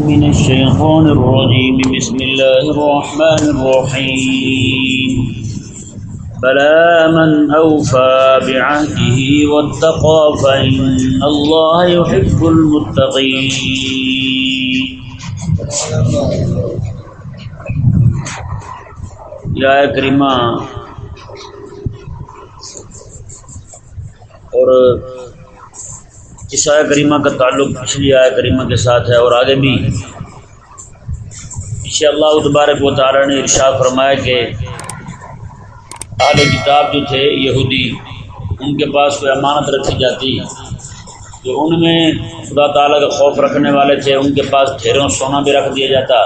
من الشيطان الرجيم. بسم الله الرحمن الرحيم. بلى من أوفى بعهده واتقى فإن الله يحب المتقين. یا کریمہ اور اس آیا کریمہ کا تعلق پچھلی آیا کریمہ کے ساتھ ہے اور آگے بھی۔ پیچھے اللہ تبارک و تعالیٰ نے ارشاد فرمایا کہ اہل کتاب جو تھے، یہودی، ان کے پاس کوئی امانت رکھی جاتی۔ جو ان میں خدا تعالیٰ کا خوف رکھنے والے تھے، ان کے پاس ڈھیروں سونا بھی رکھ دیا جاتا۔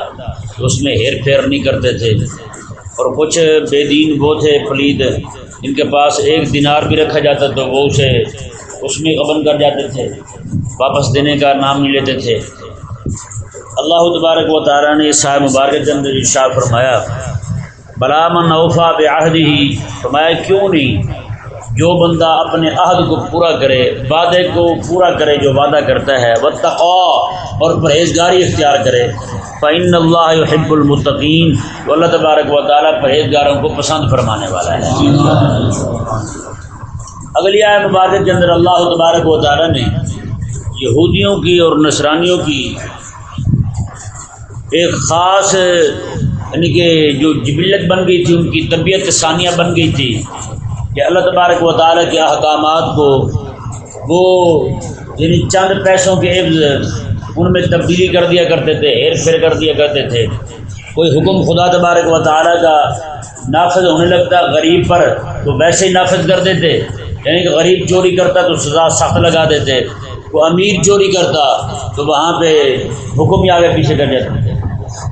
تو اس میں ہیر پھیر نہیں کرتے تھے۔ اور کچھ بے دین وہ تھے، پلید ان کے پاس ایک دینار بھی رکھا جاتا تو وہ اسے اس میں قبل کر جاتے تھے، واپس دینے کا نام نہیں لیتے تھے۔ اللہ تبارک و تعالیٰ نے صاحب مبارک کے اندر ارشاد فرمایا بلامن اوفا بعہد ہی فرمایا، کیوں نہیں؟ جو بندہ اپنے عہد کو پورا کرے، وعدے کو پورا کرے، جو وعدہ کرتا ہے وہ اور پرہیزگاری اختیار کرے فعن اللہ حب المطقین اللہ تبارک و تعالیٰ پرہیزگاروں کو پسند فرمانے والا ہے۔ اگلی آئے مبارک کے اندر اللہ تبارک و تعالیٰ نے یہودیوں کی اور نصرانیوں کی ایک خاص یعنی کہ جو جبلت بن گئی تھی، ان کی طبیعت ثانیہ بن گئی تھی کہ اللہ تبارک و تعالیٰ کے احکامات کو وہ یعنی چند پیسوں کے عفظ ان میں تبدیلی کر دیا کرتے تھے، ہیر پھیر کر دیا کرتے تھے۔ کوئی حکم خدا تبارک و تعالیٰ کا نافذ ہونے لگتا، غریب پر تو ویسے ہی نافذ کر دیتے۔ یعنی کہ غریب چوری کرتا تو سزا سخت لگا دیتے، وہ امیر چوری کرتا تو وہاں پہ حکم ہی آگے پیچھے کر دیتے تھے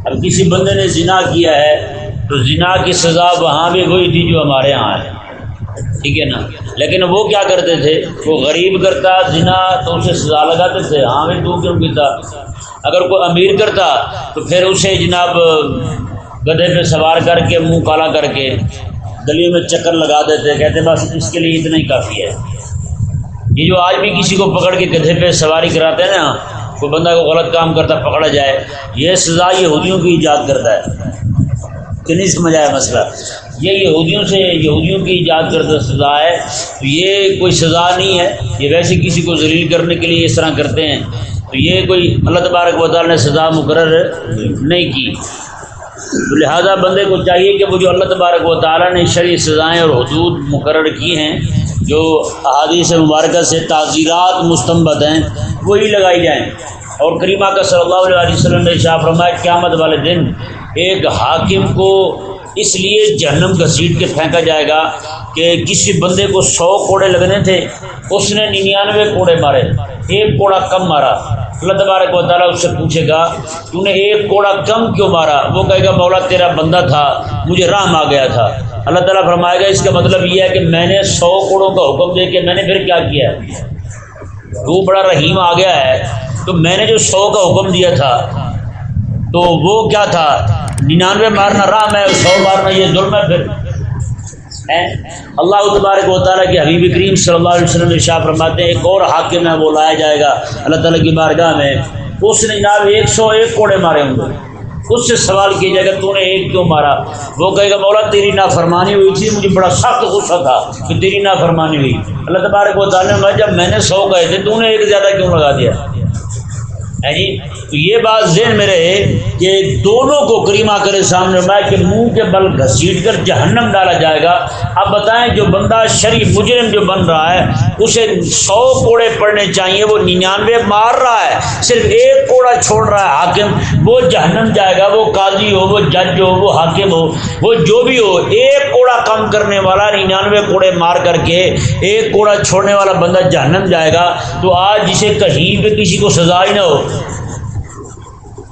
اب کسی بندے نے زنا کیا ہے تو زنا کی سزا وہاں بھی وہی تھی جو ہمارے یہاں ہے۔ ٹھیک ہے نا؟ لیکن وہ کیا کرتے تھے؟ وہ غریب کرتا، زنا تو اسے سزا لگاتے تھے۔ ہاں بھی تو کیوں پیتا اگر کوئی امیر کرتا تو پھر اسے جناب، گدھے پہ سوار کر کے، منہ کالا کر کے گلیوں میں چکر لگا دیتے کہتے بس اس کے لیے اتنا ہی کافی ہے۔ یہ جو آج بھی کسی کو پکڑ کے گدھے پہ سواری کراتے ہیں نا، کوئی بندہ کو غلط کام کرتا پکڑا جائے، یہ سزا یہودیوں کی ایجاد کرتا ہے۔ کہ نہیں سمجھ آیا مسئلہ؟ یہ یہودیوں سے، یہودیوں کی ایجاد کردہ سزا ہے۔ تو یہ کوئی سزا نہیں ہے، یہ ویسے کسی کو ذلیل کرنے کے لیے اس طرح کرتے ہیں۔ تو یہ کوئی اللہ تبارک و نے سزا مقرر نہیں کی۔ تو لہٰذا بندے کو چاہیے کہ وہ جو اللہ تبارک و تعالیٰ نے شرعی سزائیں اور حدود مقرر کی ہیں، جو احادیث مبارکہ سے تعزیرات مستمبد ہیں، وہی لگائی جائیں۔ اور کریمہ کا صلی اللہ علیہ وسلم نے شاہ فرمایا، قیامت والے دن ایک حاکم کو اس لیے جہنم گھسیٹ کے پھینکا جائے گا کہ کسی بندے کو سو کوڑے لگنے تھے، اس نے ننانوے کوڑے مارے، ایک کوڑا کم مارا۔ اللہ تبارک و تعالیٰ اس سے پوچھے گا، تو نے ایک کوڑا کم کیوں مارا؟ وہ کہے گا، مولا تیرا بندہ تھا، مجھے رحم آ گیا تھا. اللہ تعالیٰ فرمائے گا، اس کا مطلب یہ ہے کہ میں نے سو کوڑوں کا حکم دے کے میں نے پھر کیا کیا وہ بڑا رحیم آ گیا ہے، تو میں نے جو سو کا حکم دیا تھا، تو وہ کیا تھا؟ ننانوے مارنا رام ہے سو مارنا یہ ظلم ہے پھر۔ اللہ تبارک و تعالیٰ کے حبیب کریم صلی اللہ علیہ وسلم شاہ فرماتے ہیں، ایک اور حاکم ہے، وہ لایا جائے گا اللہ تعالیٰ کی بارگاہ میں۔ اس نے جناب ایک سو ایک کوڑے مارے ہوں گے۔ اس سے سوال کیا جائے گا، تو نے ایک کیوں مارا؟ وہ کہے گا، مولا تیری نافرمانی ہوئی تھی، مجھے بڑا سخت غصہ تھا کہ تیری نافرمانی ہوئی۔ اللہ تبارک و تعالیٰ نے جب میں نے سو گئے تھے، تو نے ایک زیادہ کیوں لگا دیا؟ جی تو یہ بات ذہن میں رہے کہ دونوں کو کریمہ کرے سامنے میں کہ منہ کے بل گھسیٹ کر جہنم ڈالا جائے گا۔ اب بتائیں جو بندہ شریف مجرم جو بن رہا ہے، اسے سو کوڑے پڑنے چاہیے، وہ ننانوے مار رہا ہے۔ صرف ایک کوڑا چھوڑ رہا ہے حاکم، وہ جہنم جائے گا، وہ قاضی ہو، وہ جج ہو، وہ حاکم ہو، وہ جو بھی ہو، ایک کوڑا کم کرنے والا، ننانوے کوڑے مار کر کے ایک کوڑا چھوڑنے والا بندہ جہنم جائے گا۔ تو آج جسے کہیں پہ کسی کو سزا ہی نہ ہو۔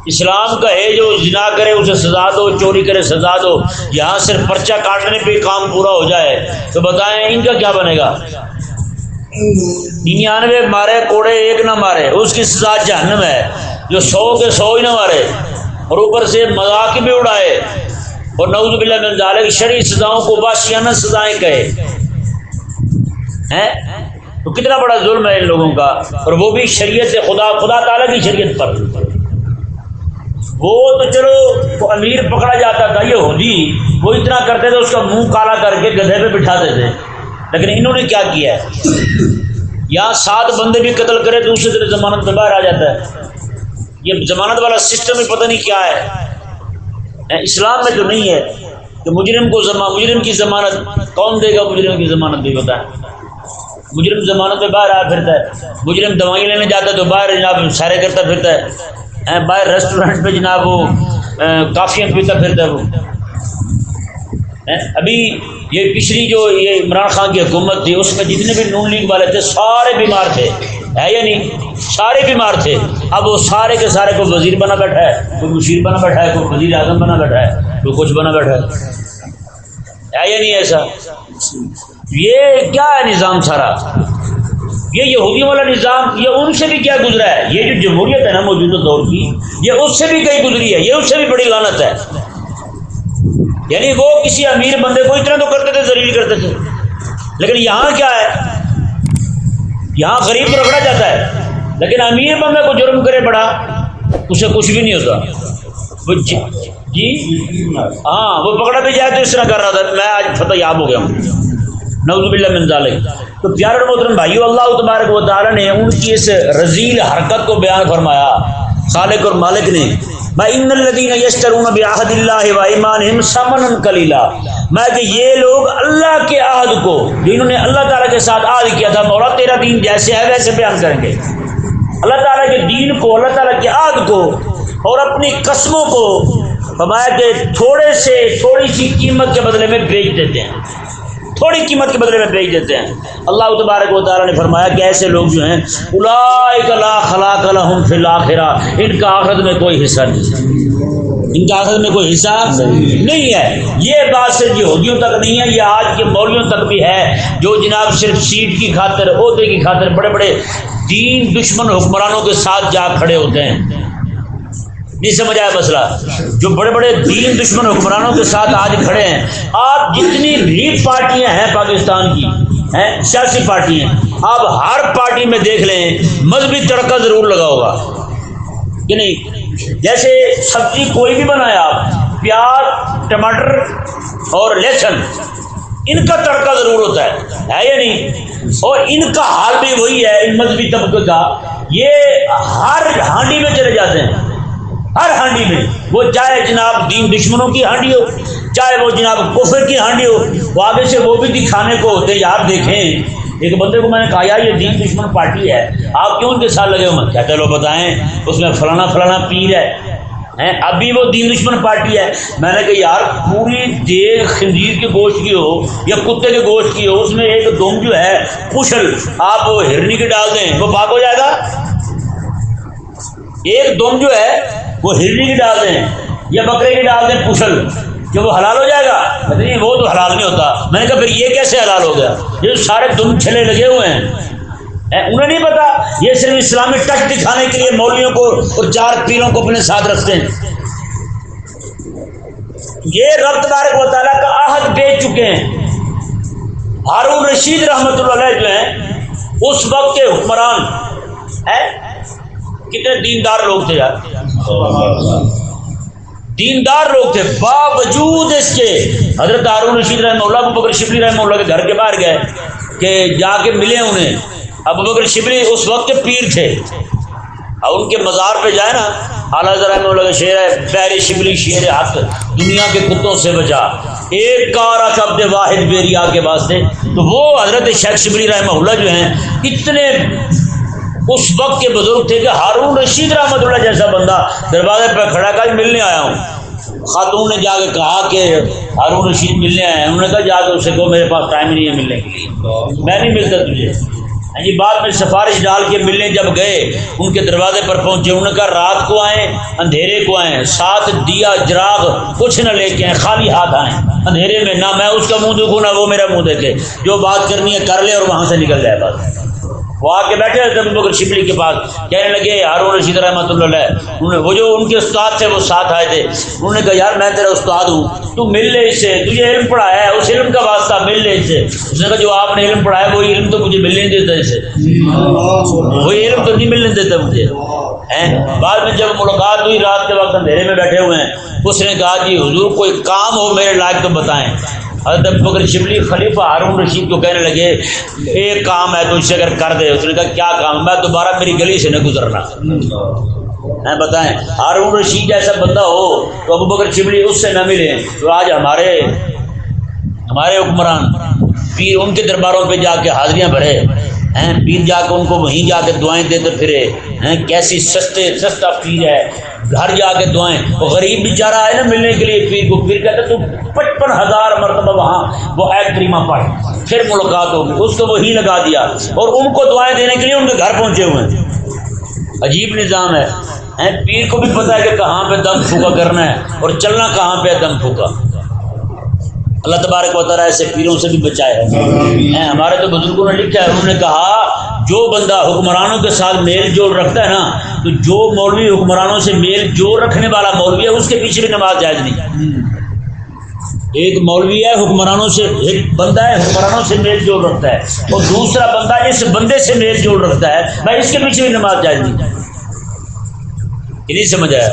اسلام کا ہے جو جنا کرے اسے سزا دو، چوری کرے سزا دو۔ یہاں صرف پرچہ کاٹنے پہ کام پورا ہو جائے۔ تو بتائیں ان کا کیا بنے گا؟ ننانوے مارے، کوڑے ایک نہ مارے۔ اس کی سزا جہنم ہے۔ جو سو کے سو ہی نہ مارے۔ اور اوپر سے مذاق بھی اڑائے۔ اور نوز باللہ من ذالک، شرعی سزاؤں کو باشیانہ سزائیں کہے۔ ہیں؟ تو کتنا بڑا ظلم ہے ان لوگوں کا؟ اور وہ بھی شریعت خدا خدا تعالیٰ کی شریعت پر۔ وہ تو چلو، وہ امیر پکڑا جاتا تھا، یہ ہودی جی، وہ اتنا کرتے تھے، اس کا منہ کالا کر کے گدھے پہ بٹھاتے تھے۔ لیکن انہوں نے کیا کیا؟ ہے یہاں سات بندے بھی قتل کرے تو اسی طرح ضمانت میں باہر آ جاتا ہے۔ یہ ضمانت والا سسٹم ہی پتہ نہیں کیا ہے۔ اسلام میں تو نہیں ہے کہ مجرم کو مجرم کی ضمانت کون دے گا، مجرم کی ضمانت بھی بتا مجرم ضمانت میں باہر آ پھرتا ہے۔ مجرم دوائیں لینے جاتا ہے تو باہر جناب سارے کرتا پھرتا ہے۔ باہر ریسٹورینٹ پہ جناب وہ کافیاں پیتا پھرتا ہے وہ۔ ابھی یہ پچھلی جو یہ عمران خان کی حکومت تھی، اس میں جتنے بھی نون لیگ والے تھے، سارے بیمار تھے۔ ہے یا نہیں؟ سارے بیمار تھے۔ اب وہ سارے کے سارے کوئی وزیر بنا بیٹھا ہے، کوئی مشیر بنا بیٹھا ہے، کوئی وزیر اعظم بنا بیٹھا ہے، کوئی کچھ بنا بیٹھا ہے یا نہیں ایسا؟ یہ کیا ہے نظام سارا؟ یہ یہودیوں والا نظام یہ ان سے بھی کیا گزرا ہے؟ یہ جو جمہوریت ہے نا موجودہ دور کی یہ اس سے بھی کئی گزری ہے یہ اس سے بھی بڑی لانت ہے۔ یعنی وہ کسی امیر بندے کو اتنا تو کرتے تھے ذریعہ کرتے تھے۔ لیکن یہاں کیا ہے؟ یہاں غریب کو رکھا جاتا ہے۔ لیکن امیر بندہ کو جرم کرے بڑا اسے کچھ بھی نہیں ہوتا۔ جی, جی؟ ہاں وہ پکڑا بھی جائے تو اس طرح کر رہا تھا۔ میں آج فتح یاب ہو گیا ہوں۔ نوز باللہ من ذالک۔ تو پیارے محترم بھائیو، اللہ تبارک و تعالی نے ان کی اس رزیل حرکت کو بیان فرمایا۔ خالق اور مالک نے ان الذين يشترون بعهد الله وايمانهم ثمنا قليلا میں کہ یہ لوگ اللہ کے عہد کو، جنہوں نے اللہ تعالیٰ کے ساتھ عہد کیا تھا، مولا تیرا دین جیسے ہے ویسے بیان کریں گے۔ اللہ تعالیٰ کے دین کو، اللہ تعالیٰ کے عہد کو اور اپنی قسموں کو فرمایا کہ تھوڑے سے تھوڑی سی قیمت کے بدلے میں بیچ دیتے ہیں۔ تھوڑی قیمت کے بدلے میں بیچ دیتے ہیں۔ اللہ تبارک و تعالیٰ نے فرمایا کہ ایسے لوگ جو ہیں لا خلاق لهم فی الاخرہ۔ ان کا آخرت میں کوئی حصہ نہیں۔ ان کا آخرت میں کوئی حصہ نہیں ہے۔ یہ بات صرف یہودیوں تک نہیں ہے، یہ آج کے مولیوں تک بھی ہے۔ جو جناب صرف سیٹ کی خاطر، عہدے کی خاطر بڑے بڑے دین، دشمن، حکمرانوں کے ساتھ جا کھڑے ہوتے ہیں۔ نہیں سمجھ آیا مسئلہ۔ جو بڑے بڑے دین دشمن حکمرانوں کے ساتھ آج کھڑے ہیں، آپ جتنی بھی پارٹیاں ہیں پاکستان کی، ہیں سیاسی پارٹی ہیں آپ ہر پارٹی میں دیکھ لیں، مذہبی تڑکا ضرور لگا ہوگا۔ کہ نہیں؟ جیسے سبزی کوئی بھی بنایا آپ، پیاز، ٹماٹر اور لہسن، ان کا تڑکا ضرور ہوتا ہے ہے یا نہیں؟ اور ان کا حال بھی وہی ہے، ان مذہبی طبقے کا۔ یہ ہر ہانڈی میں چلے جاتے ہیں۔ ہر ہانڈی میں۔ وہ چاہے جناب دین دشمنوں کی ہانڈی ہو، چاہے وہ جناب کفر کی ہانڈی ہو، وہ آگے سے وہ بھی دکھانے کو ہوتے یار دیکھیں، ایک بندے کو میں نے کہا، یار یہ دین دشمن پارٹی ہے۔ آپ کیوں ان کے ساتھ لگے ہو؟ کیا چلو بتائیں، اس میں فلانا فلانا پیر ہے۔ اب بھی وہ دین دشمن پارٹی ہے۔ میں نے کہا، یار، پوری دیگ خنزیر کے گوشت کی ہو یا کتے کے گوشت کی ہو، اس میں ایک دم جو ہے پشل آپ ہرنی کے ڈال دیں، وہ پاک ہو جائے گا؟ ایک دم جو ہے وہ ہرنی کی ڈال دیں یا بکرے کی ڈال دیں پوچھل کہ وہ حلال ہو جائے گا نہیں وہ تو حلال نہیں ہوتا۔ میں نے کہا پھر یہ کیسے حلال ہو گیا؟ یہ سارے دم چھلے لگے ہوئے ہیں۔ انہیں نہیں پتا، یہ صرف اسلامی ٹچ دکھانے کے لیے مولویوں کو اور چار پیروں کو اپنے ساتھ رکھتے ہیں۔ یہ رب تبارک و تعالیٰ کا عہد بیچ چکے ہیں۔ ہارون رشید رحمت اللہ علیہ جو ہیں، اس وقت کے حکمران کتنے دیندار لوگ تھے یار۔ دیندار لوگ تھے۔ باوجود اس کے حضرت ہارون رشید رحمہ اللہ، ابو بکر شبلی رحمہ اللہ کے گھر کے باہر گئے کہ جا کے ملے انہیں۔ ابو بکر شبلی اس وقت کے پیر تھے۔ اور ان کے مزار پہ جائے نا۔ اعلیٰ رحمہ اللہ کا شعر ہے پیر شبلی شیر حق، دنیا کے کتوں سے بچا۔ ایک کارا شبد واحد بیریا کے واسطے۔ تو وہ حضرت شیخ شبلی رحمہ اللہ جو ہیں، اتنے اس وقت کے بزرگ تھے کہ ہارون رشید رحمت اللہ جیسا بندہ دروازے پہ کھڑا کر ملنے آیا ہوں۔ خاتون نے جا کے کہا کہ ہارون رشید ملنے آئے ہیں۔ انہوں نے کہا، جا کے اسے کہو، میرے پاس ٹائم نہیں ہے ملنے کے لیے۔ میں نہیں ملتا تجھے۔ ہاں جی بعد میں سفارش ڈال کے ملنے جب گئے، ان کے دروازے پر پہنچے۔ انہوں نے کہا، رات کو آئیں، اندھیرے کو آئیں۔ ساتھ دیا جراغ کچھ نہ لے کے آئیں، خالی ہاتھ آئیں۔ اندھیرے میں نہ، میں اس کا منہ دیکھوں، نہ وہ میرا منہ دیکھے۔ جو بات کرنی ہے، کر لے اور وہاں سے نکل جائے بات۔ وہ آ کے بیٹھے ابو بکر شبلی کے پاس، کہنے لگے، ہارون رشید رحمۃ اللہ علیہ، انہوں نے، وہ جو ان کے استاد تھے، وہ ساتھ آئے تھے۔ انہوں نے کہا، یار، میں تیرا استاد ہوں، تو مل لے اس سے تجھے علم پڑھایا ہے، اس علم کا واسطہ مل لے اس سے۔ اس نے کہا، جو آپ نے علم پڑھایا، وہی علم تو مجھے مل نہیں دیتا میرے سے وہ علم تو نہیں ملنے دیتا مجھے۔ بعد میں جب ملاقات ہوئی، رات کے وقت اندھیرے میں بیٹھے ہوئے ہیں، اس نے کہا کہ، حضور، کوئی کام ہو میرے لائق تو بتائیں۔ حضرت بکر شبلی خلیفہ ہارون رشید کو کہنے لگے ایک کام ہے تو اسے اگر کر دے۔ اس نے کہا، کیا کام؟ میں دوبارہ میری گلی سے نہ گزرنا۔ بتائیں۔ ہارون رشید جیسا بندہ ہو تو ابو بکر شبلی اس سے نہ ملے۔ تو آج ہمارے ہمارے حکمران، پیر ان کے درباروں پہ جا کے حاضریاں بھرے۔ ہیں، پیر جا کے ان کو وہیں جا کے دعائیں دیتے پھرے، ہیں، کیسی سستے، سستا پیر ہے، گھر جا کے دعائیں۔ وہ غریب بیچارہ آئے نا ملنے کے لیے پیر کو، پیر کہتے تو پچپن ہزار مرتبہ وہاں وہ ایک کریمہ پڑھ۔ پھر ملاقات ہوگی۔ اس کو وہی لگا دیا۔ اور ان کو دعائیں دینے کے لیے ان کے گھر پہنچے ہوئے ہیں۔ عجیب نظام ہے۔ پیر کو بھی پتا ہے کہ کہاں پہ دم پھوکا کرنا ہے اور چلنا کہاں پہ ہے دم پھوکا۔ اللہ تبارک و تعالیٰ ایسے پیروں سے بھی بچائے ہیں۔ ہمارے تو بزرگوں نے لکھا ہے، انہوں نے کہا، جو بندہ حکمرانوں کے ساتھ میل جوڑ رکھتا ہے نا، تو جو مولوی حکمرانوں سے میل جوڑ رکھنے والا مولوی ہے، اس کے پیچھے بھی نماز جائز نہیں۔ ایک مولوی ہے، حکمرانوں سے، ایک بندہ ہے، حکمرانوں سے میل جوڑ رکھتا ہے۔ اور دوسرا بندہ اس بندے سے میل جوڑ رکھتا ہے بھائی اس کے پیچھے بھی نماز جائز نہیں۔ نہیں سمجھ آیا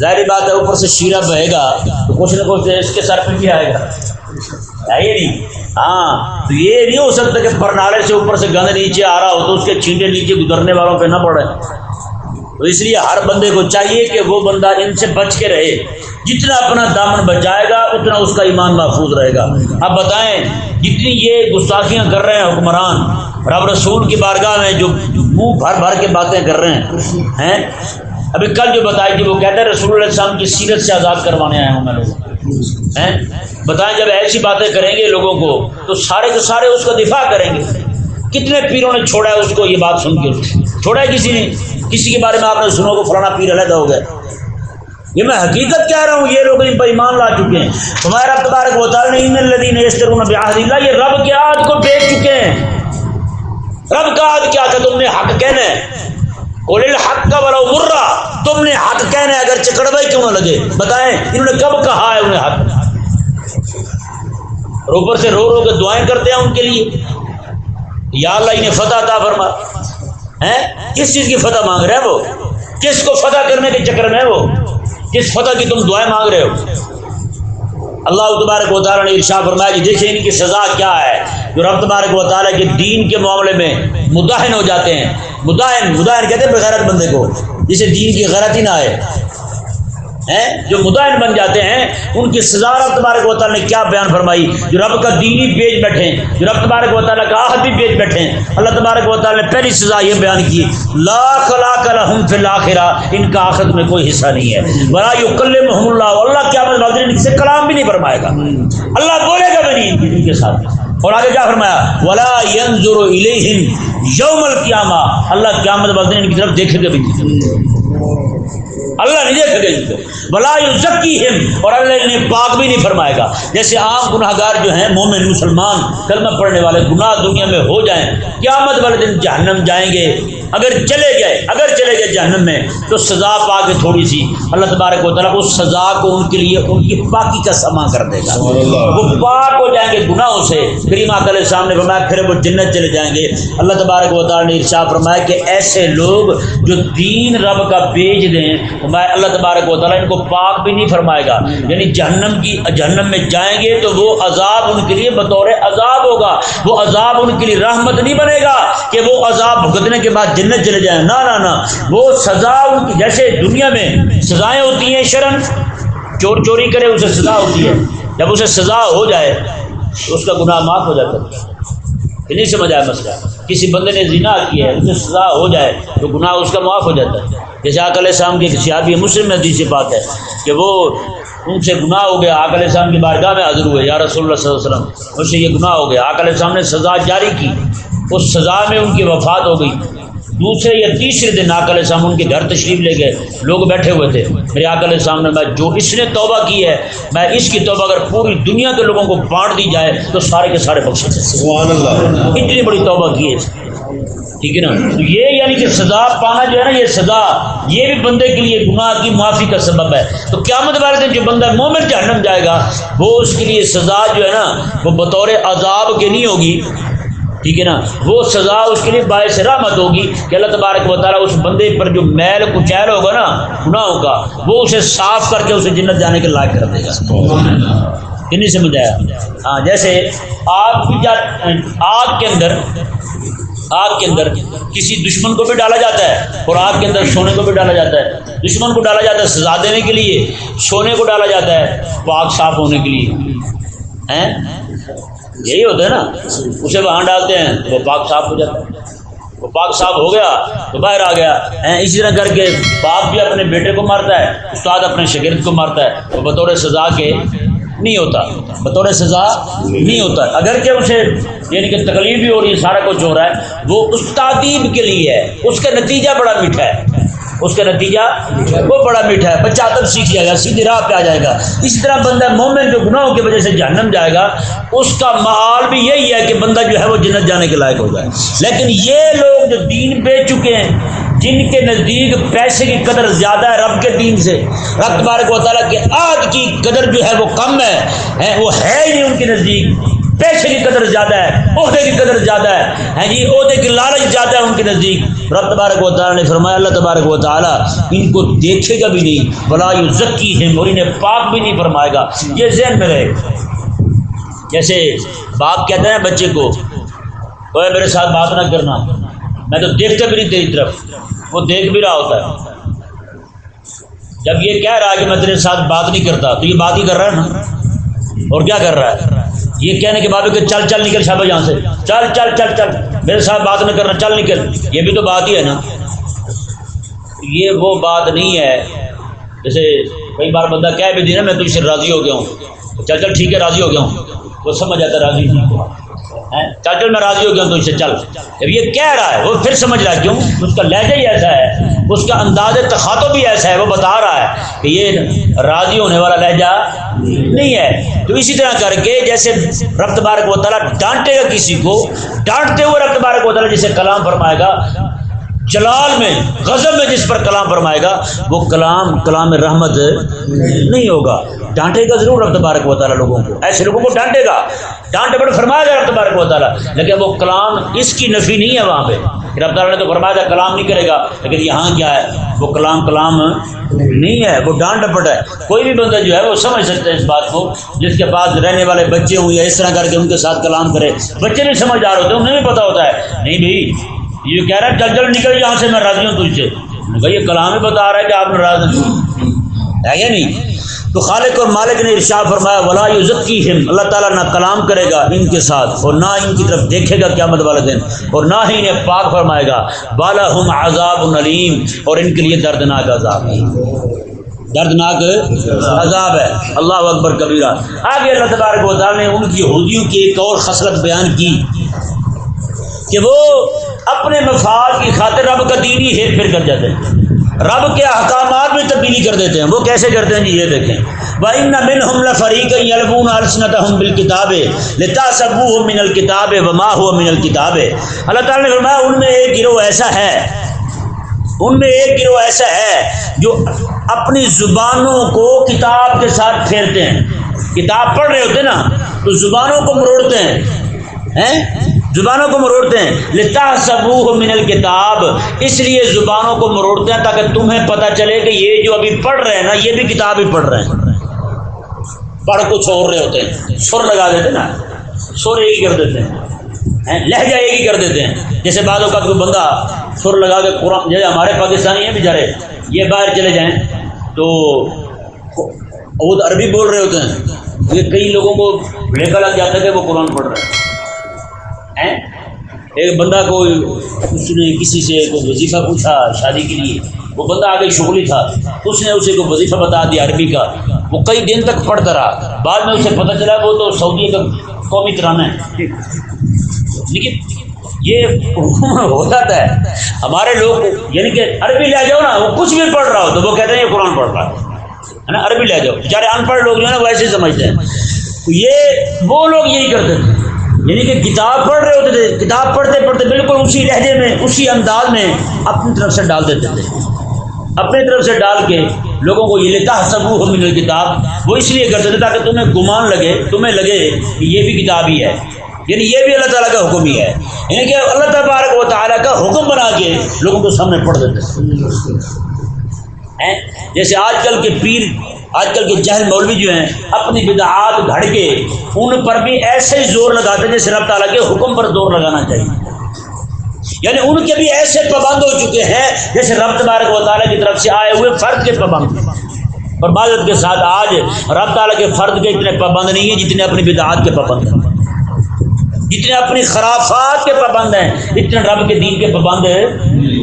ظاہری بات ہے، اوپر سے شیرہ بہے گا تو کچھ نہ کچھ اس کے سر پہ بھی آئے گا۔ یہ نہیں؟ ہاں تو یہ نہیں ہو سکتا کہ پرنالے سے اوپر سے گند نیچے آ رہا ہو تو اس کے چھینٹے نیچے گزرنے والوں پہ نہ پڑے۔ تو اس لیے ہر بندے کو چاہیے کہ وہ بندہ ان سے بچ کے رہے۔ جتنا اپنا دامن بچائے گا، اتنا اس کا ایمان محفوظ رہے گا۔ اب بتائیں جتنی یہ گستاخیاں کر رہے ہیں حکمران؟ رب رسول کی بارگاہ میں جو منہ بھر بھر کے باتیں کر رہے ہیں؟ ابھی کل جو بتائی تھی، وہ کہتے ہیں رسول اللہ السلام کی سیرت سے آزاد کروانے آئے ہوں میں لوگ بتائیں جب ایسی باتیں کریں گے لوگوں کو، تو سارے کے سارے اس کا دفاع کریں گے۔ کتنے پیروں نے چھوڑا ہے اس کو یہ بات سن کے؟ چھوڑا ہے کسی نے؟ کسی کے بارے میں آپ نے سنو کو فلانا پیر علیحدہ ہو گئے یہ میں حقیقت کہہ رہا ہوں، یہ لوگ ان پر ایمان لا چکے ہیں۔ تمہارا تبارک و تعالیٰ نے الذین یشترون بعہد اللہ، یہ رب کے عہد کو بیچ چکے ہیں۔ رب کا عہد کیا تھا؟ تم نے حق کہنا ہے۔ حق کا بڑا مرا تم نے حق کہنا ہے اگر چکڑوے کیوں نہ لگے؟ بتائیں، انہوں نے کب کہا ہے انہیں حق؟ اوپر سے رو رو کے دعائیں کرتے ہیں ان کے لیے۔ یا اللہ، انہیں فتح تھا فرما۔ کس چیز کی فتح مانگ رہے ہیں وہ؟ کس کو فتح کرنے کے چکر میں وہ؟ کس فتح کی تم دعائیں مانگ رہے ہو؟ اللہ تبارک و تعالیٰ نے ارشا فرمایا کہ دیکھیں ان کی سزا کیا ہے؟ جو رب تبارک و تعالیٰ کے دین کے معاملے میں مداحن ہو جاتے ہیں۔ مداحن مداحن کہتے ہیں بغیرت بندے کو، جسے دین کی غیرت ہی نہ آئے۔ ہیں، جو مدائن بن جاتے ہیں، ان کی سزا رب تبارک و تعالیٰ نے کیا بیان فرمائی؟ جو رب کا دینی بیچ بیٹھے جو رب تبارک و تعالیٰ کا آہد بھی بیچ بیٹھے اللہ تبارک و تعالیٰ نے پہلی سزا یہ بیان کی لاکھ لاکھ الحم فی الآخرہ ان کا آخرت میں کوئی حصہ نہیں ہے۔ بڑا یو کل محمد اللہ اللہ کیا مطلب ان سے کلام بھی نہیں فرمائے گا۔ اللہ بولے گا بھی نہیں ان کے ساتھ۔ اور آگے کیا فرمایا؟ ولا ينظر الیہم یوم القیامہ۔ اللہ قیامت والے ان کی طرف دیکھے گا بھی نہیں۔ اللہ نہیں دیکھ گئی بلا ہم اور اللہ انہیں پاک بھی نہیں فرمائے گا۔ جیسے عام گناہ گار جو ہیں، مومن، مسلمان، کلمہ پڑھنے والے، گناہ دنیا میں ہو جائیں، قیامت والے دن جہنم جائیں گے۔ اگر چلے گئے اگر چلے گئے جہنم میں تو سزا پا کے تھوڑی سی اللہ تبارک و تعالیٰ اس سزا کو ان کے لیے ان کی پاکی کا سما کر دے گا۔ وہ پاک ہو جائیں گے گناہوں سے۔ کریم آکل سامنے فرمایا پھر وہ جنت چلے جائیں گے۔ اللہ تبارک و تعالیٰ نے ارشا فرمایا کہ ایسے لوگ جو دین رب کا بیچ دیں فرمایا اللہ تبارک و تعالیٰ ان کو پاک بھی نہیں فرمائے گا۔ یعنی جہنم کی جہنم میں جائیں گے تو وہ عذاب ان کے لیے بطور عذاب ہوگا۔ وہ عذاب ان کے لیے رحمت نہیں بنے گا کہ وہ عذاب بھگتنے کے بعد جنت چلے جائیں نہ نہ نہ۔ وہ سزا ان کی، جیسے دنیا میں سزائیں ہوتی ہیں شرم چور چوری کرے، اسے سزا ہوتی ہے۔ جب اسے سزا ہو جائے، تو اس کا گناہ معاف ہو جاتا ہے۔ نہیں سمجھ آیا مسئلہ۔ کسی بندے نے زنا کیا ہے، اسے سزا ہو جائے، تو گناہ اس کا معاف ہو جاتا ہے۔ جیسے آکل شام کی کسی آدمی مسلم میں سے بات ہے کہ وہ ان سے گناہ ہو گیا۔ آکل شام کی بارگاہ میں حاضر ہوئے، یا رسول اللہ صلی اللہ علیہ وسلم اس سے یہ گناہ ہو گیا۔ آکل شام نے سزا جاری کی، اس سزا میں ان کی وفات ہو گئی۔ دوسرے یا تیسرے دن آکل صاحب ان کے گھر تشریف لے گئے۔ لوگ بیٹھے ہوئے تھے۔ میرے آکل صاحب نے میں جو اس نے توبہ کی ہے میں اس کی توبہ اگر پوری دنیا کے لوگوں کو بانٹ دی جائے تو سارے کے سارے بخشے۔ اتنی بڑی توبہ کی ہے ٹھیک ہے نا؟ تو یہ یعنی کہ سزا پانا جو ہے نا یہ سزا یہ بھی بندے کے لیے گناہ کی معافی کا سبب ہے۔ تو قیامت والے دن جو بندہ مومن جہنم جائے گا وہ اس کے لیے سزا جو ہے نا وہ بطور عذاب کے نہیں ہوگی۔ ٹھیک ہے نا؟ وہ سزا اس کے لیے باعث رحمت ہوگی کہ اللہ تبارک و تعالیٰ اس بندے پر جو میل کچیل ہوگا نا گناہوں کا وہ اسے صاف کر کے اسے جنت جانے کے لائق کر دے گا۔ کہ سمجھایا ہاں جیسے آگ بھی آگ کے اندر آگ کے اندر کسی دشمن کو بھی ڈالا جاتا ہے اور آگ کے اندر سونے کو بھی ڈالا جاتا ہے۔ دشمن کو ڈالا جاتا ہے سزا دینے کے لیے، سونے کو ڈالا جاتا ہے پاک صاف ہونے کے لیے۔ یہی ہوتا ہے نا، اسے وہاں ڈالتے ہیں، تو وہ پاک صاف ہو جاتا ہے وہ پاک صاف ہو گیا، تو باہر آ گیا۔ اسی طرح کر کے باپ بھی اپنے بیٹے کو مارتا ہے، استاد اپنے شگرد کو مارتا ہے، وہ بطور سزا کے نہیں ہوتا۔ بطور سزا نہیں ہوتا۔ اگر کہ اسے یعنی کہ تکلیف بھی ہو رہی ہے، سارا کچھ ہو رہا ہے، وہ استادیب کے لیے ہے۔ اس کا نتیجہ بڑا میٹھا ہے۔ اس کا نتیجہ وہ بڑا میٹھا ہے، بچہ تب سیکھ جائے گا، سیدھی راہ پہ آ جائے گا۔ اسی طرح بندہ مومن جو گناہوں کی وجہ سے جہنم جائے گا، اس کا محال بھی یہی ہے کہ بندہ جو ہے وہ جنت جانے کے لائق ہو جائے۔ لیکن یہ لوگ جو دین بیچ چکے ہیں، جن کے نزدیک پیسے کی قدر زیادہ ہے رب کے دین سے، رب تبارک و تعالیٰ کے آج کی قدر جو ہے وہ کم ہے وہ ہے ہی نہیں ان کے نزدیک۔ پیسے کی قدر زیادہ ہے، عہدے کی قدر زیادہ ہے۔ ہاں جی عہدے کی لالچ زیادہ ہے ان کے نزدیک۔ رب تبارک و تعالیٰ نے فرمایا، اللہ تبارک و تعالیٰ ان کو دیکھے گا بھی نہیں بلا یو ذکی ہے، اور انہیں پاک بھی نہیں فرمائے گا۔ یہ ذہن میں رہے۔ جیسے باپ کہتے ہیں بچے کو میرے ساتھ بات نہ کرنا۔ میں تو دیکھتا بھی نہیں تیری طرف، وہ دیکھ بھی رہا ہوتا ہے۔ جب یہ کہہ رہا ہے کہ میں تیرے ساتھ بات نہیں کرتا، تو یہ بات ہی کر رہا ہے نا۔ اور کیا کر رہا ہے؟ یہ کہنے کے بعد کہ چل چل نکل شابہ یہاں سے۔ چل چل چل چل۔ میرے ساتھ بات نہ کرنا، چل نکل۔ یہ بھی تو بات ہی ہے نا۔ یہ وہ بات نہیں ہے۔ جیسے کئی بار بندہ کہہ بھی دی نا، میں تجھ سے راضی ہو گیا ہوں۔ چل چل، ٹھیک ہے، راضی ہو گیا ہوں۔ وہ سمجھ آتا راضی۔ چل چل، میں راضی ہو گیا تو اس سے چل۔ جب یہ کہہ رہا ہے، وہ پھر سمجھ رہا ہے کیوں؟ اس کا لہجہ ہی ایسا ہے۔ اس کا انداز تخاتو بھی ایسا ہے، وہ بتا رہا ہے کہ یہ راضی ہونے والا لہجہ نہیں ہے۔ تو اسی طرح کر کے جیسے رفت بارک و تعالیٰ ڈانٹے گا کسی کو، ڈانٹتے ہوئے رفت بارک و تعالیٰ جسے کلام فرمائے گا، جلال میں غزب میں جس پر کلام فرمائے گا، وہ کلام کلام رحمت نہیں ہوگا۔ ڈانٹے گا ضرور رب تبارک و تعالیٰ لوگوں کو، ایسے لوگوں کو ڈانٹے گا۔ ڈانٹے بڑے فرمایا گا رب تبارک و تعالیٰ، لیکن وہ کلام اس کی نفی نہیں ہے وہاں پہ۔ رب تعالیٰ نے تو فرمایا تھا کلام نہیں کرے گا، لیکن یہاں کیا ہے؟ وہ کلام کلام نہیں ہے، وہ ڈانٹ ڈپٹ ہے۔ کوئی بھی بندہ جو ہے وہ سمجھ سکتا ہے اس بات کو، جس کے پاس رہنے والے بچے ہوں یا اس طرح کر کے ان کے ساتھ کلام کرے۔ بچے بھی سمجھدار ہوتے ہیں انہیں بھی پتا ہوتا ہے۔ نہیں بھائی، یہ کہہ رہا ہے چل چل نکل یہاں سے، میں راضی ہوں تجھ سے۔ یہ کلام ہی بتا رہا ہے کہ آپ ناراض ہے یا نہیں؟ تو خالق اور مالک نے ارشاد فرمایا، ولا عزت کی ہم اللہ تعالیٰ نہ کلام کرے گا ان کے ساتھ اور نہ ان کی طرف دیکھے گا قیامت والے دن اور نہ ہی انہیں پاک فرمائے گا۔ بالا ہم عذاب نلیم اور ان کے لیے دردناک عذاب۔ ہے دردناک عذاب ہے۔ اللہ اکبر کبیرہ۔ آگے اللہ تبارک و تعالیٰ نے ان کی حودیوں کی ایک اور خسرت بیان کی کہ وہ اپنے مفاد کی خاطر رب کا دینی ہیر پھر کر جاتے ہیں۔ رب کے احکامات میں تبدیلی کر دیتے ہیں۔ وہ کیسے کرتے ہیں جی؟ یہ دیکھیں۔ بھائی نہ من ہم فریق یلبون السنت ہم بال لتا سبو ہو من الکتاب وما ہو من الکتاب اللہ تعالیٰ نے فرمایا، ان میں ایک گروہ ایسا ہے، ان میں ایک گروہ ایسا ہے جو اپنی زبانوں کو کتاب کے ساتھ پھیرتے ہیں۔ کتاب پڑھ رہے ہوتے نا، تو زبانوں کو مروڑتے ہیں؟ زبانوں کو مروڑتے ہیں۔ لتا سبو من الکتاب اس لیے زبانوں کو مروڑتے ہیں تاکہ تمہیں پتہ چلے کہ یہ جو ابھی پڑھ رہے ہیں نا، یہ بھی کتاب ہی پڑھ رہے ہیں۔ پڑھ کو چھوڑ رہے ہوتے ہیں۔ سر لگا دیتے نا۔ سر ایک ہی کر دیتے ہیں۔ لہجہ ایک ہی کر دیتے ہیں۔ جیسے بعد اوقات کوئی بندہ سر لگا کے قرآن، جیسے ہمارے پاکستانی ہیں بیچارے یہ باہر چلے جائیں تو وہ عربی بول رہے ہوتے ہیں۔ یہ کئی لوگوں کو لے لگ جاتا ہے کہ وہ قرآن پڑھ رہے ہیں۔ ایک بندہ کو اس نے کسی سے کوئی وظیفہ پوچھا شادی کے لیے، وہ بندہ آگے شغلی تھا، اس نے اسے کوئی وظیفہ بتا دیا عربی کا۔ وہ کئی دن تک پڑھتا رہا، بعد میں اسے پتہ چلا وہ تو سعودی کا قومی ترانہ ہے۔ لیکن یہ ہو جاتا ہے، ہمارے لوگ یعنی کہ عربی لے جاؤ نا، وہ کچھ بھی پڑھ رہا ہو تو وہ کہتے ہیں یہ قرآن پڑھ رہا ہے۔ نا؟ عربی لے جاؤ۔ بیچارے ان پڑھ لوگ جو ہے نا، وہ ایسے سمجھتے ہیں۔ یہ، وہ لوگ یہی کرتے تھے۔ یعنی کہ کتاب پڑھ رہے ہوتے تھے، کتاب پڑھتے پڑھتے بالکل اسی لہجے میں، اسی انداز میں اپنی طرف سے ڈال دیتے تھے۔ اپنی طرف سے ڈال کے لوگوں کو یہ لیتا سبو ہو من کتاب وہ اس لیے کرتے تھے تاکہ تمہیں گمان لگے، تمہیں لگے کہ یہ بھی کتاب ہی ہے۔ یعنی یہ بھی اللہ تعالیٰ کا حکم ہی ہے۔ یعنی کہ اللہ تبارک و تعالیٰ کا حکم بنا کے لوگوں کو سامنے پڑھ دیتے جیسے آج کل کے پیر آج کل کے جہل مولوی جو ہیں، اپنی بدعات گھڑ کے ان پر بھی ایسے زور لگاتے ہیں جیسے رب تعالیٰ کے حکم پر زور لگانا چاہیے۔ یعنی ان کے بھی ایسے پابند ہو چکے ہیں جیسے رب تبارک و تعالیٰ کی طرف سے آئے ہوئے فرد کے پابند۔ اور بادت کے ساتھ آج رب تعالیٰ کے فرد کے اتنے پابند نہیں ہیں جتنے اپنی بدعات کے پابند ہیں۔ جتنے اپنی خرافات کے پابند ہیں، اتنے رب کے دین کے پابند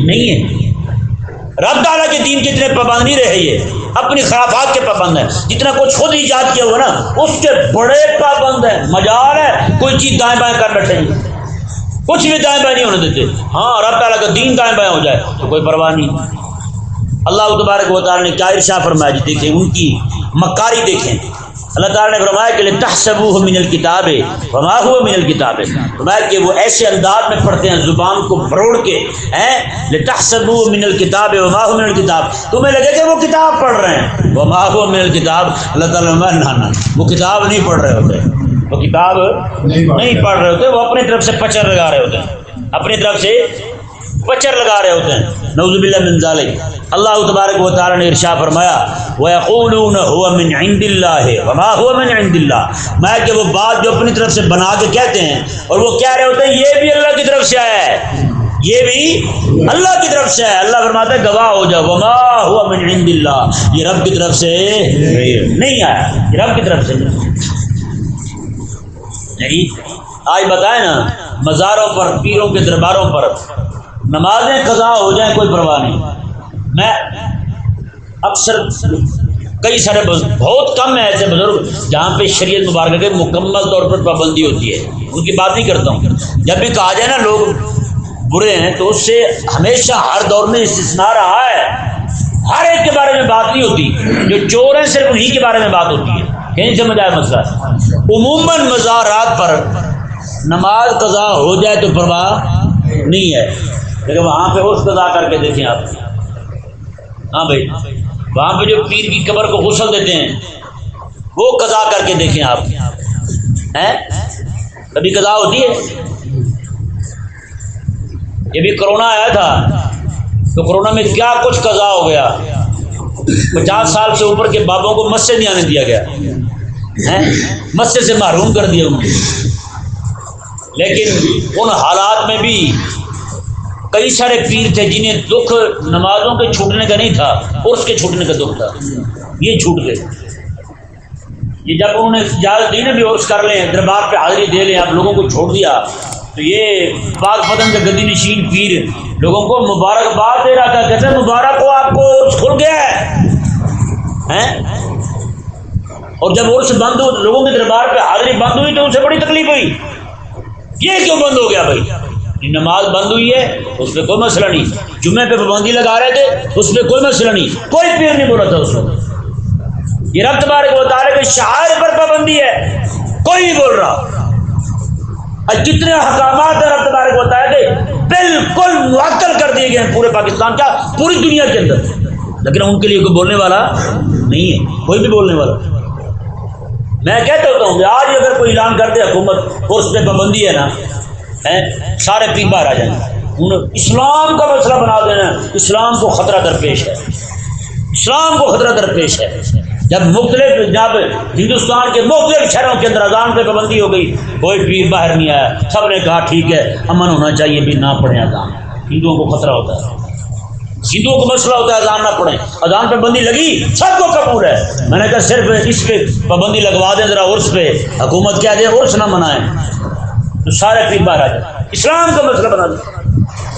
نہیں ہیں۔ رب تعالیٰ کے دین کے اتنے پابند نہیں رہے یہ۔ اپنی خرافات کے پابند ہیں۔ جتنا کچھ خود ایجاد کیا ہوا نا، اس کے بڑے پابند ہیں۔ مجال ہے، کوئی چیز دائیں بائیں کر بیٹھے گی کچھ بھی دائیں بائیں نہیں ہونے دیتے۔ ہاں رب تعالیٰ کا دین دائیں بائیں ہو جائے، تو کوئی پرواہ نہیں۔ اللہ تبارک و تعالیٰ نے کیا ارشا فرمایا جی دیکھیں، ان کی مکاری دیکھیں۔ اللہ تعالیٰ نے فرمایا کہ تحسبو من الکتاب وما ہوا من الکتاب فرمایا کہ وہ ایسے انداز میں پڑھتے ہیں زبان کو بروڑ کے لتحسبو من الکتاب وما ہوا من الکتاب تمہیں لگے کہ وہ کتاب پڑھ رہے ہیں۔ وما ہوا من الکتاب اللہ تعالیٰ نے نانا وہ کتاب نہیں پڑھ رہے ہوتے۔ وہ کتاب نہیں پڑھ رہے۔ ہوتے وہ اپنی طرف سے پچر لگا رہے ہوتے۔ ہیں اپنی طرف سے پچر لگا رہے ہوتے ہیں۔ نعوذ باللہ من ذالک۔ اللہ تبارک و تعالی نے ارشاد فرمایا، وَيَقُولُونَ هُوَ مِنْ عِنْدِ اللَّهِ۔ وَمَا هُوَ مِنْ عِنْدِ اللَّهِ۔ میں کہ وہ بات جو اپنی طرف سے بنا کے کہتے ہیں اور وہ کہہ رہے ہوتے ہیں، یہ بھی اللہ کی طرف سے آیا ہے۔ یہ بھی اللہ کی طرف سے ہے۔ اللہ فرماتا ہے، گواہ ہو جاؤ۔ وما ہوا من عند اللہ یہ رب کی طرف سے نہیں آیا۔ یہ رب کی طرف سے نہیں یعنی آج بتائیں نا، مزاروں پر، پیروں کے درباروں پر نمازیں قضا ہو جائیں کوئی پرواہ نہیں۔ میں اکثر کئی سارے بہت کم ہیں ایسے بزرگ جہاں پہ شریعت مبارکہ کے مکمل طور پر پابندی ہوتی ہے۔ ان کی بات نہیں کرتا ہوں۔ جب بھی کہا جائے نا لوگ برے ہیں تو اس سے ہمیشہ ہر دور میں استثنا رہا ہے۔ ہر ایک کے بارے میں بات نہیں ہوتی۔ جو چور ہیں صرف انہیں کے بارے میں بات ہوتی ہے۔ کہیں سمجھ آئے مسئلہ عموماً مزارات پر نماز قضا ہو جائے تو پرواہ نہیں ہے۔ لیکن وہاں پہ اس قضا کر کے دیکھیں آپ۔ ہاں بھائی، وہاں پہ جو پیر کی قبر کو غسل دیتے ہیں، وہ قضا کر کے دیکھیں آپ۔ کبھی قضا ہوتی ہے؟ یہ بھی کرونا آیا تھا۔ تو کرونا میں کیا کچھ قضا ہو گیا؟ پچاس سال سے اوپر کے بابوں کو مسجد نہیں آنے دیا گیا۔ مسجد سے محروم کر دیا انہوں نے۔ لیکن ان حالات میں بھی کئی سارے پیر تھے جنہیں دکھ نمازوں کے چھوٹنے کا نہیں تھا، عرس کے چھوٹنے کا دکھ تھا۔ یہ چھوٹ گئے۔ یہ جب انہوں نے اجازت دی نا بھی عرس کر لیں، دربار پہ حاضری دے لیں، آپ لوگوں کو چھوڑ دیا، تو یہ پاک فتن کا گدی نشین پیر لوگوں کو مبارکباد دے رہا تھا، کہتے مبارک ہو، آپ کو عرس کھل گیا ہے۔ اور جب عرس بند ہو، لوگوں کے دربار پہ حاضری بند ہوئی تو اسے بڑی تکلیف ہوئی۔ یہ کیوں بند ہو گیا بھائی؟ جی نماز بند ہوئی ہے، اس پہ کوئی مسئلہ نہیں۔ جمعے پہ پابندی لگا رہے تھے، اس پہ کوئی مسئلہ نہیں۔ کوئی پیر نہیں بولا تھا اس وقت۔ یہ رب تبارک و تعالیٰ کے شاعر پر پابندی ہے۔ کوئی نہیں بول رہا۔ جتنے حکامات ہیں رب تبارک و تعالیٰ کے، بالکل معطل کر دیے گئے ہیں پورے پاکستان کا، پوری دنیا کے اندر۔ لیکن ان کے لیے کوئی بولنے والا نہیں ہے، کوئی بھی بولنے والا۔ میں کہتا ہوتا ہوں کہ آج اگر کوئی اعلان کر دے حکومت اور اس پہ پابندی ہے نا سارے پیر باہر آ جائیں اسلام کا مسئلہ بنا دینا اسلام کو خطرہ درپیش ہے۔ اسلام کو خطرہ درپیش ہے۔ جب مختلف جب ہندوستان کے مختلف شہروں کے اندر اذان پہ پابندی ہو گئی، کوئی پیر باہر نہیں آیا۔ سب نے کہا، ٹھیک ہے، امن ہونا چاہیے بھی نہ پڑھیں اذان۔ ہندوؤں کو خطرہ ہوتا ہے۔ ہندوؤں کو مسئلہ ہوتا ہے اذان نہ پڑھیں۔ اذان پہ بندی لگی، سب کو قبول ہے۔ میں نے کہا، صرف اس پہ پابندی لگوا دیں ذرا عرس پہ۔ حکومت کیا دے عرس نہ منائیں۔ تو سارے قریب باہر آ جائیں۔ اسلام کا مسئلہ بنا دیں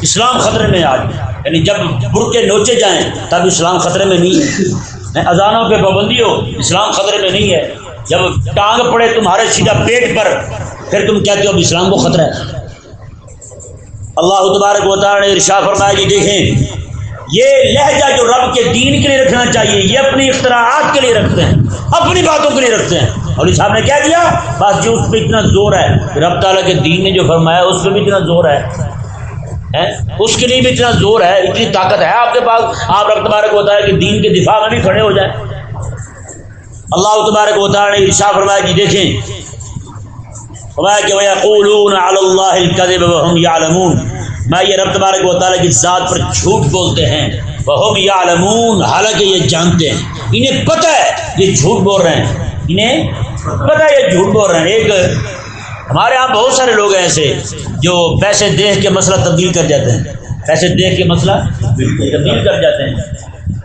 اسلام خطرے میں آج۔ یعنی جب برقے نوچے جائیں، تب اسلام خطرے میں نہیں ہے۔ اذانوں پہ پابندی ہو، اسلام خطرے میں نہیں ہے۔ جب ٹانگ پڑے تمہارے سیدھا پیٹ پر، پھر تم کہتے ہو اب اسلام کو خطرہ ہے۔ اللہ تبارک و تعالی نے ارشا فرمایا جی دیکھیں یہ لہجہ جو رب کے دین کے لیے رکھنا چاہیے، یہ اپنی اختراعات کے لیے رکھتے ہیں، اپنی باتوں کے لیے رکھتے ہیں۔ اور صاحب نے کیا دیا بس جو اس پہ اتنا زور ہے۔ رب تعالیٰ کے دین نے جو فرمایا، اس پہ بھی اتنا زور ہے۔ اس کے لیے بھی اتنا زور ہے، اتنی طاقت ہے۔ آپ کے پاس، آپ رب تبارک ہوتا ہے کہ دین کے دفاع میں بھی کھڑے ہو جائیں۔ اللہ تبارک ہوتا ہے نے ارشا فرمایا کہ دیکھیں۔ کہ وَيَقُولُونَ عَلَى اللَّهِ الْكَذِبَ وَهُمْ يَعْلَمُونَ۔ میں یہ رب تبارک و تعالیٰ کی ذات پر جھوٹ بولتے ہیں۔ وَهُمْ يَعْلَمُونَ، حالانکہ یہ جانتے ہیں۔ انہیں پتہ ہے یہ جھوٹ بول رہے ہیں۔ انہیں پتہ ہے یہ جھوٹ بول رہے ہیں۔ ایک ہمارے ہاں بہت سارے لوگ ہیں ایسے جو پیسے دیکھ کے مسئلہ تبدیل کر جاتے ہیں۔ پیسے دیکھ کے مسئلہ تبدیل کر جاتے ہیں۔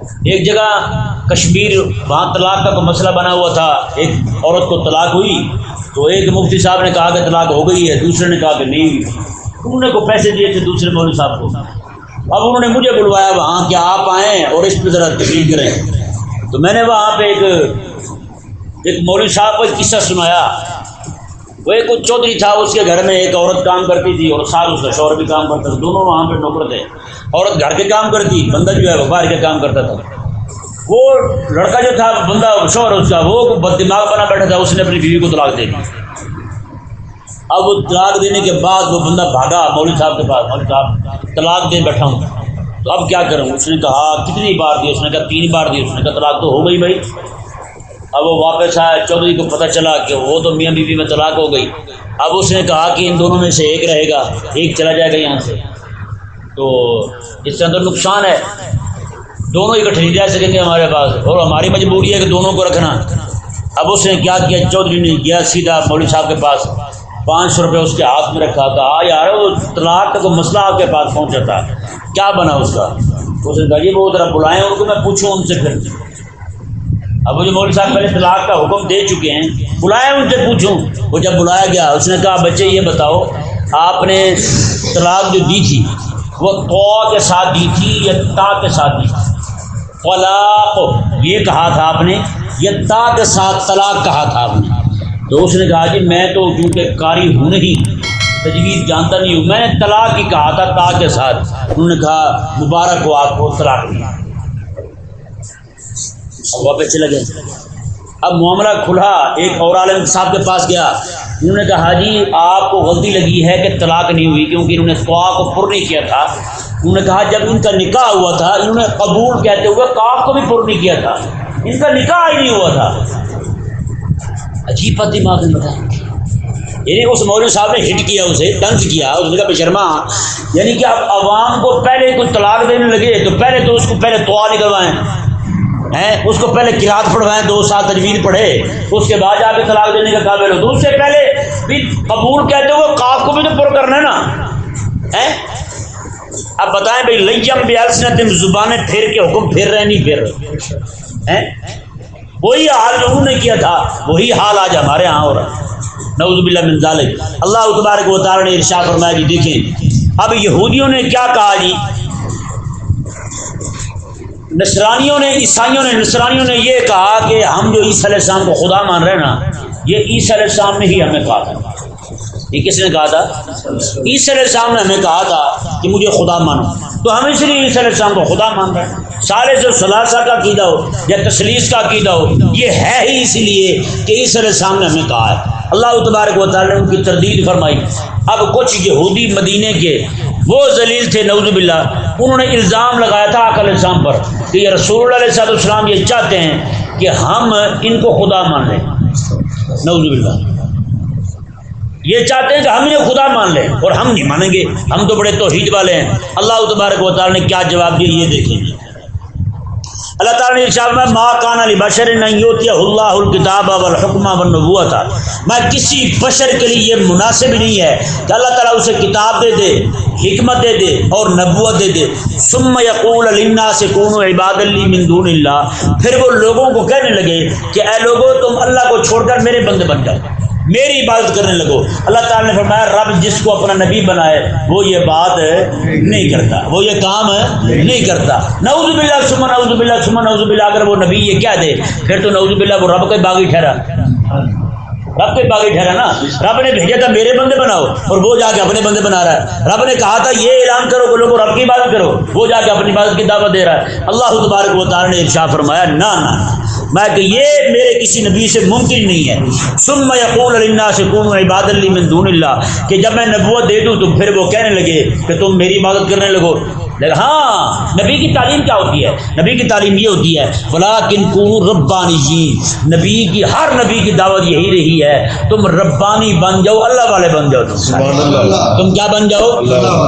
ایک جگہ کشمیر وہاں طلاق کا مسئلہ بنا ہوا تھا۔ ایک عورت کو طلاق ہوئی تو ایک مفتی صاحب نے کہا کہ طلاق ہو گئی ہے، دوسرے نے کہا کہ نہیں۔ انہوں نے کو پیسے دیے تھے دوسرے مولوی صاحب کو۔ اب انہوں نے مجھے بلوایا وہاں کہ آپ آئیں اور اس پہ ذرا تقریر کریں۔ تو میں نے وہاں پہ ایک ایک مولوی صاحب کو ایک قصہ سنایا۔ وہ ایک چودھری تھا، اس کے گھر میں ایک عورت کام کرتی تھی اور ساتھ اس کا شوہر بھی کام کرتا تھا۔ دونوں وہاں پہ نوکر تھے۔ عورت گھر کے کام کرتی، بندہ جو ہے وہ باہر کے کام کرتا تھا۔ وہ لڑکا جو تھا، بندہ شوہر اس کا، وہ بد دماغ بنا بیٹھا تھا، اس نے اپنی بیوی کو طلاق دے دی۔ اب وہ طلاق دینے کے بعد وہ بندہ بھاگا مولوی صاحب کے پاس، مولوی صاحب، طلاق دے بیٹھا ہوں۔ تو اب کیا کروں؟ اس نے کہا، کتنی بار دی؟ اس نے کہا، تین بار دی۔ اس نے کہا، طلاق تو ہو گئی بھائی۔ اب وہ واپس آیا، چودھری کو پتہ چلا کہ وہ تو میاں بیوی میں طلاق ہو گئی۔ اب اس نے کہا کہ ان دونوں میں سے ایک رہے گا، ایک چلا جائے گا یہاں سے۔ تو اس کے اندر نقصان ہے۔ دونوں اکٹھے نہیں رہ سکیں گے ہمارے پاس۔ اور ہماری مجبوری ہے کہ دونوں کو رکھنا۔ اب اس نے کیا کیا؟ چودھری نے گیا سیدھا مولوی صاحب کے پاس۔ پانچ سو روپے اس کے ہاتھ میں رکھا تھا۔ یار وہ طلاق کا مسئلہ آپ کے پاس پہنچا تھا کیا بنا اس کا؟ اس نے کہا جی وہ ذرا بلائیں ان کو، میں پوچھوں ان سے پھر۔ اب وہ جو مولوی صاحب پہلے طلاق کا حکم دے چکے ہیں، بلائیں ان سے، پوچھوں۔ وہ جب بلایا گیا، اس نے کہا، بچے، یہ بتاؤ، آپ نے طلاق جو دی تھی، وہ تو کے ساتھ دی تھی یا تا کے ساتھ دی تھی؟ طلاق، یہ کہا تھا آپ نے یہ تا کے ساتھ طلاق کہا تھا آپ نے؟ تو اس نے کہا جی میں تو کیونکہ کاری ہوں نہیں، تجویز جانتا نہیں ہوں، میں نے طلاق ہی کہا تھا تا کے ساتھ۔ انہوں نے کہا، مبارک ہو آپ کو طلاق دیا اب واپس چلا گیا اب معاملہ کھلا، ایک اور عالم صاحب کے پاس گیا۔ انہوں نے کہا جی آپ کو غلطی لگی ہے کہ طلاق نہیں ہوئی کیونکہ انہوں نے قوا کو پر نہیں کیا تھا۔ انہوں نے کہا، جب ان کا نکاح ہوا تھا، انہوں نے قبول کہتے ہوئے کاف کو بھی پر نہیں کیا تھا۔ ان کا نکاح ہی نہیں ہوا تھا۔ عجیب بات دماغ میں بتایا یعنی اس مولوی صاحب نے ہٹ کیا، اسے ٹنچ کیا، اس نے کہا بشرما یعنی کہ آپ عوام کو پہلے کوئی طلاق دینے لگے تو پہلے تو اس کو پہلے تو نکلوائیں۔ ہیں؟ اس کو پہلے کراط پڑھوائیں، دو سال تجویز پڑھے۔ اس کے بعد جا کے طلاق دینے کا قابل ہو۔ تو اس سے پہلے بھی قبول کہتے ہوئے کاف کو بھی تو پر کرنا ہے نا۔ اب بتائیں بھائی لیم بیالس نے زبانیں پھیر کے حکم پھیر رہے نہیں پھیر رہے۔ ہیں؟ وہی حال لوگوں نے کیا تھا، وہی حال آج ہمارے ہاں ہو رہا نعوذ باللہ من ذالک۔ اللہ تبارک و تعالی نے ارشاد فرمایا جی دیکھیں، اب یہودیوں نے کیا کہا جی؟ نصرانیوں نے، عیسائیوں نے، نصرانیوں نے یہ کہا کہ ہم جو عیسی علیہ السلام کو خدا مان رہے ہیں نا، یہ عیسی علیہ السلام نے ہی ہمیں کہا تھا۔ یہ کس نے کہا تھا؟ عیسی علیہ السلام نے ہمیں کہا تھا کہ مجھے خدا مانو۔ تو ہم اس لیے عیسی علیہ السلام کو خدا مان رہے ہیں سارے جو ثلاثہ کا عقیدہ ہو یا تسلیس کا عقیدہ ہو، یہ ہے ہی اسی لیے کہ عیسی علیہ السلام نے ہمیں کہا ہے۔ اللہ تبارک و تعالیٰ نے ان کی تردید فرمائی۔ اب کچھ یہودی مدینے کے وہ ذلیل تھے نوز باللہ، انہوں نے الزام لگایا تھا عقل السلام پر کہ یہ رسول اللہ علیہ السلام یہ چاہتے ہیں کہ ہم ان کو خدا مان لیں۔ نوز باللہ۔ یہ چاہتے ہیں کہ ہم انہیں خدا مان لیں اور ہم نہیں مانیں گے۔ ہم تو بڑے توحید والے ہیں۔ اللہ تبارک و تعالیٰ نے کیا جواب دیا یہ دیکھیں۔ اللہ تعالیٰ نے ارشاد میں ما کان علی بشر نہیں اللہ الکتاب والحکمہ والنبوت میں کسی بشر کے لیے یہ مناسب نہیں ہے کہ اللہ تعالیٰ اسے کتاب دے دے، حکمت دے دے اور نبوت دے دے۔ ثم یقول للناس سے کون عباد لی من دون اللہ۔ پھر وہ لوگوں کو کہنے لگے کہ اے لوگوں تم اللہ کو چھوڑ کر میرے بندے بن جاؤ۔ میری عبادت کرنے لگو۔ اللہ تعالیٰ نے فرمایا، رب جس کو اپنا نبی بنائے، وہ یہ بات نہیں کرتا۔ وہ یہ کام نہیں کرتا۔ نعوذ باللہ سما نعوذ باللہ سما نعوذ باللہ، اگر وہ نبی یہ کیا دے، پھر تو نعوذ باللہ، وہ رب کا باغی ٹھہرا۔ رب کے باغی ٹھہرا نا۔ رب نے بھیجا تھا، میرے بندے بناؤ۔ اور وہ جا کے اپنے بندے بنا رہا ہے۔ رب نے کہا تھا، یہ اعلان کرو کہ لوگوں، رب کی عبادت کرو۔ وہ جا کے اپنی عبادت کی دعوت دے رہا ہے۔ اللہ تبارک و تعالی نے ارشاد فرمایا نہ نہ۔ میں کہ یہ میرے کسی نبی سے ممکن نہیں ہے۔ سن میں یقول اللہ سے کون عباد اللہ من دون اللہ کہ جب میں نبوت دے دوں تو پھر وہ کہنے لگے کہ تم میری عبادت کرنے لگو۔ ہاں نبی کی تعلیم کیا ہوتی ہے؟ نبی کی تعلیم یہ ہوتی ہے بلا کن ربانی جی نبی کی ہر نبی کی دعوت یہی رہی ہے تم ربانی بن جاؤ اللہ والے بن جاؤ۔ تم تم کیا بن جاؤ؟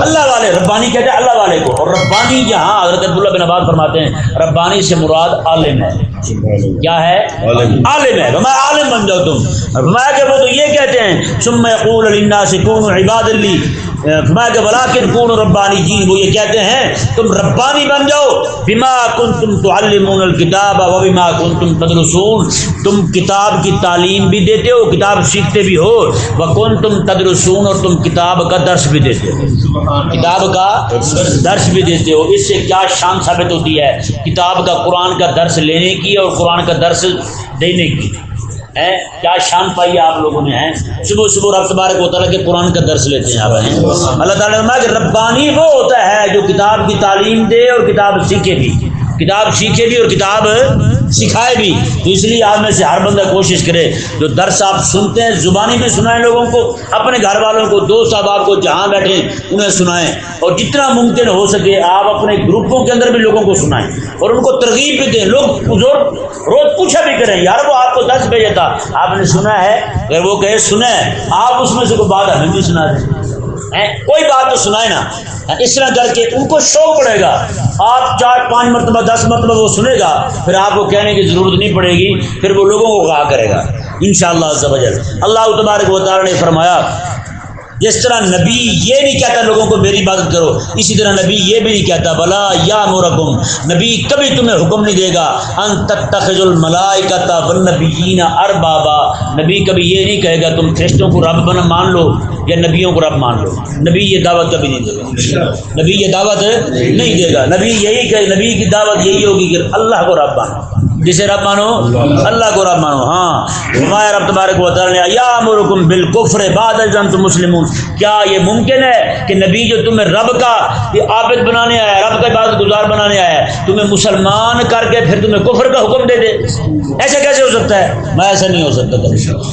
اللہ والے ربانی کہتے ہیں اللہ والے۔ کو اور ربانی جہاں حضرت عبداللہ بن عباس فرماتے ہیں ربانی سے مراد عالم ہے۔ کیا ہے؟ عالم۔ ہے۔ میں عالم بن جاؤ تم۔ میں کہ وہ تو یہ کہتے ہیں سم یقول للناس کون عباد لی۔ فرمایا کہ ولاکن کون ربانی جی وہ یہ کہتے ہیں تم ربانی بن جاؤ۔ بما کنتم تعلمون الکتاب و بما کنتم تدرسون۔ تم کتاب کی تعلیم بھی دیتے ہو کتاب سیکھتے بھی ہو۔ وہ کنتم تدرسون اور تم کتاب کا درس بھی دیتے ہو۔ کتاب کا درس بھی دیتے ہو۔ اس سے کیا شان ثابت ہوتی ہے؟ کتاب کا، قرآن کا درس لینے کی اور قرآن کا درس دینے کی۔ ہے کیا شان پائی آپ لوگوں نے، ہیں؟ صبح صبح رب تبارک ہوتا ہے کہ قرآن کا درس لیتے ہیں آپ، ہیں؟ اللہ تعالیٰ نے کہ ربانی وہ ہوتا ہے جو کتاب کی تعلیم دے اور کتاب سیکھے بھی۔ کتاب سیکھے بھی اور کتاب سکھائے بھی۔ تو اس لیے آپ میں سے ہر بندہ کوشش کرے جو درس آپ سنتے ہیں، زبانی بھی سنائیں لوگوں کو، اپنے گھر والوں کو، دوست احباب کو، جہاں بیٹھے انہیں سنائیں۔ اور جتنا ممکن ہو سکے آپ اپنے گروپوں کے اندر بھی لوگوں کو سنائیں۔ اور ان کو ترغیب بھی دیں۔ لوگ روز پوچھا بھی کریں، یار وہ آپ کو دس بھیجا تھا، آپ نے سنا ہے؟ اگر وہ کہے سنیں آپ اس میں سے کوئی بات ہمیں بھی سنا دیں۔ کوئی بات تو سنائے نا۔ اس طرح کر کے ان کو شوق پڑے گا۔ آپ چار، پانچ مرتبہ، دس مرتبہ وہ سنے گا۔ پھر آپ کو کہنے کی ضرورت نہیں پڑے گی۔ پھر وہ لوگوں کو گاہ کرے گا۔ ان شاء اللہ اللہ تبارک و تعالیٰ نے فرمایا جس طرح نبی یہ نہیں کہتا لوگوں کو میری عبادت کرو، اسی طرح نبی یہ بھی نہیں کہتا، بلا یا مورکم نبی کبھی تمہیں حکم نہیں دے گا، ان تخذ الملائکتا والنبیین اربابا، نبی کبھی یہ نہیں کہے گا تم فرشتوں کو رب بنا مان لو یا نبیوں کو رب مان لو۔ نبی یہ دعوت کبھی نہیں دے گا۔ نبی یہ دعوت نہیں دے گا۔ نبی یہی کہ نبی کی دعوت یہی ہوگی کہ اللہ کو رب مانو جسے رب مانو؟ اللہ کو رب مانو ہاں۔ ہمارے رب تبارک و یا مرکم بالکفر بعد تم مسلم کیا یہ ممکن ہے کہ نبی جو تمہیں رب کا یہ عابد بنانے آیا رب کا عبادت گزار بنانے آیا ہے، تمہیں مسلمان کر کے پھر تمہیں کفر کا حکم دے دے؟ ایسے کیسے ہو سکتا ہے؟ میں ایسا نہیں ہو سکتا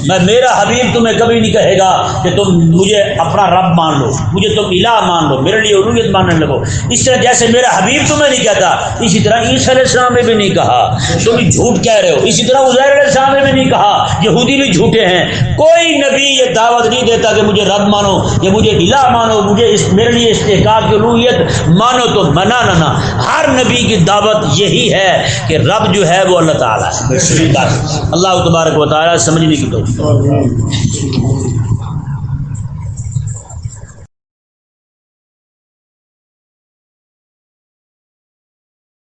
میں، میرا حبیب تمہیں کبھی نہیں کہے گا کہ تم مجھے اپنا رب مان لو، مجھے تم الہ مان لو، میرے لیے علویت ماننے لگو۔ اس طرح جیسے میرا حبیب تمہیں نہیں کہتا، اسی طرح عیسی علیہ السلام نے بھی نہیں کہا۔ تم بھی جھوٹ کہہ رہے ہو۔ اسی طرح عزیر علیہ السلام نے بھی نہیں کہا، یہودی بھی جھوٹے ہیں۔ کوئی نبی یہ دعوت نہیں دیتا کہ مجھے رب مانو، یا مجھے الہ مانو، مجھے اس، میرے لیے استحقاق کی روحیت مانو تو منا نہ ہر نبی کی دعوت یہی ہے کہ رب جو ہے وہ اللہ تعالیٰ ہے۔ اللہ تبارک و تعالیٰ، سمجھنے کی تو